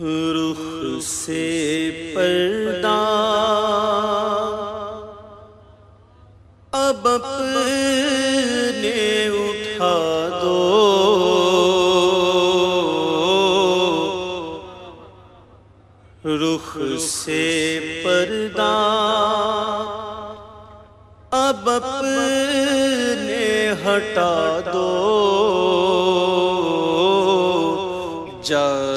رخ سے پردہ۔ اب اپنے اٹھا دو۔ رخ سے پردہ۔ اب اپنے ہٹا دو۔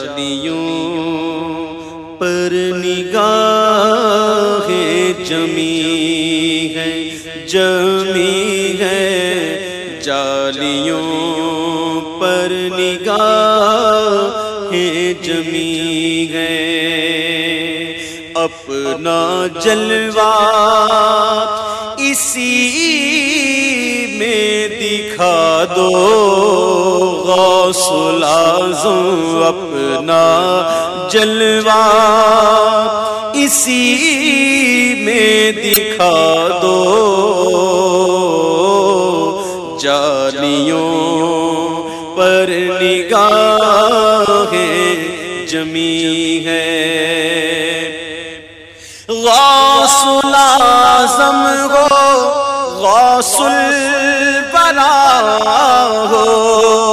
جالیوں پر نگاہ جمی ہے جمی ہے جالیوں پر نگاہ جمی ہے اپنا جلوہ اسی میں دکھا دو۔ غوث العظم اپنا جلوہ اسی میں دکھا دو جالیوں پر نگاہ جمی ہے غوث العظم ہو غوث البرا ہو۔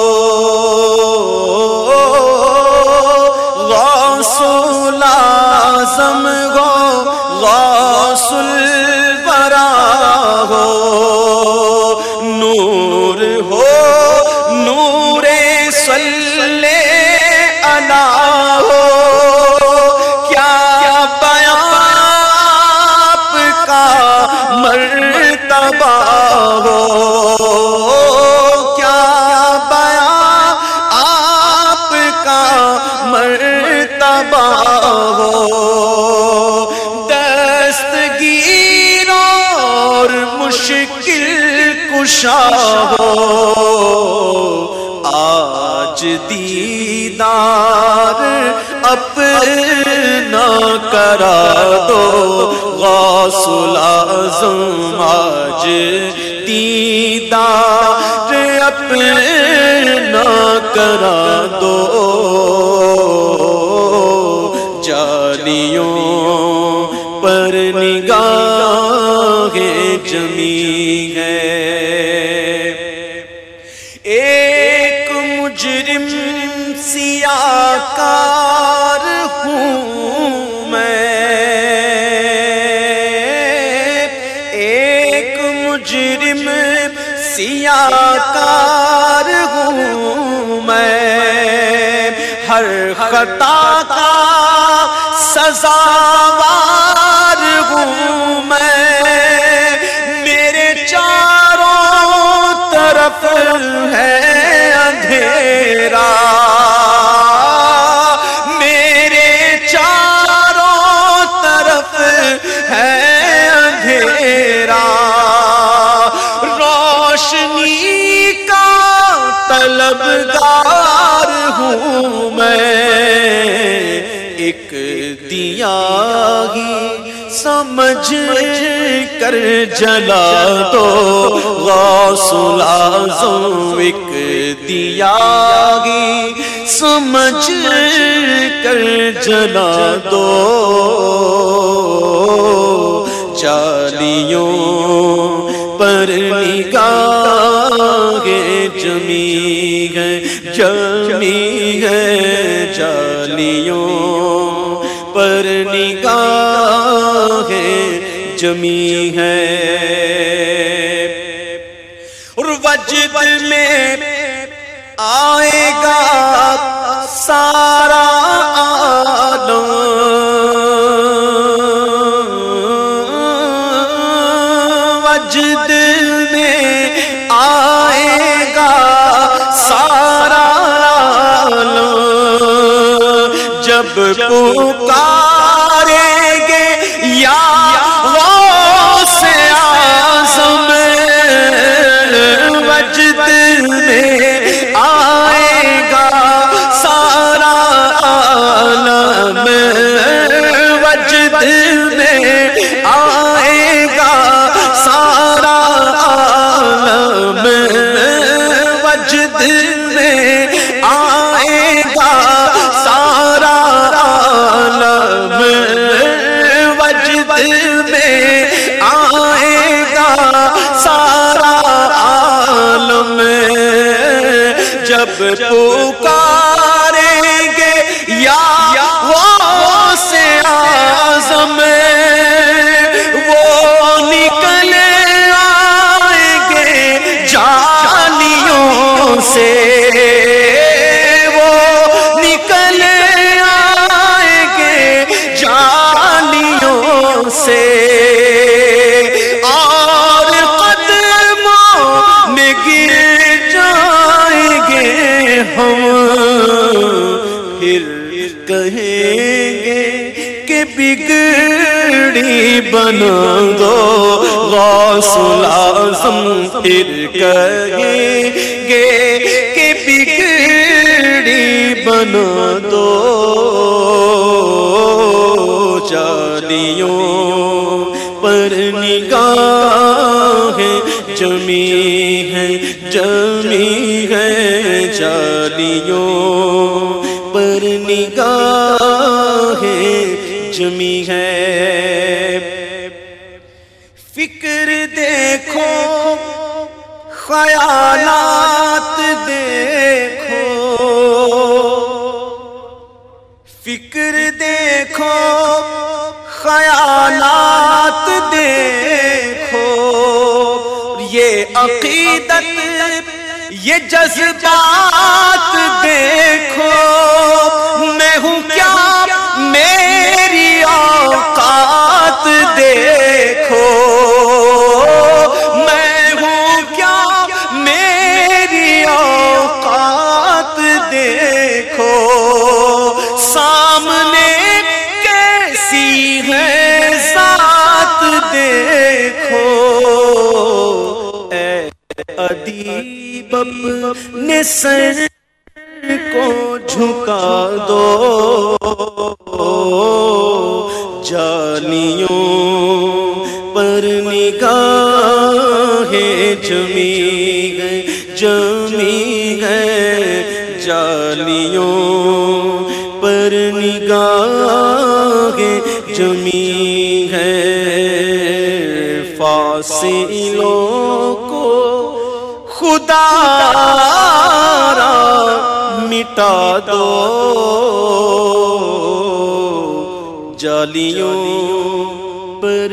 اللہ ہو، کیا بیان آپ کا مرتبہ ہو؟ کیا بیان آپ کا مرتبہ ہو؟ دستگیر اور مشکل کشا ہو۔ آج دیدار اپنا کرا دو غوث العظم آج دیدار، اپنا کرا دو۔ جالیوں پر نگاہ جمی۔ کار ہوں میں۔ ایک مجرم سیاہ کار ہوں میں۔ ہر خطا کا سزاوار ہوں میں۔ میرے چاروں طرف ہے اندھیرا۔ طلبگار ہوں میں۔ ایک دیا ہی سمجھ کر جلا دو غوث العظم ایک دیا گی سمجھ کر جلا دو چالیوں پر نگاہ جمی ہے چالیوں پر نگاہ جمی ہے۔ اور وجد میں آئے گا جب پکاریں جب پکار پھر کہیں گے کہ بگڑی بنا دو غوث العظم پھر کہیں گے کہ بگڑی بنا دو چالیوں پر نگاہ جمی ہے جمی ہے چالیوں پر نگاہ جمی ہے۔ فکر دیکھو، خیالات دیکھو۔ فکر دیکھو، خیالات دیکھو۔ یہ عقیدت، یہ جذبات ادیب اپنے سر کو جھکا دو۔ جالیوں پر نگاہ جمی گئے جمی گئے جالیوں پر نگاہ جمی ہے۔ فاصلوں تارا مٹا دو۔ جالیوں پر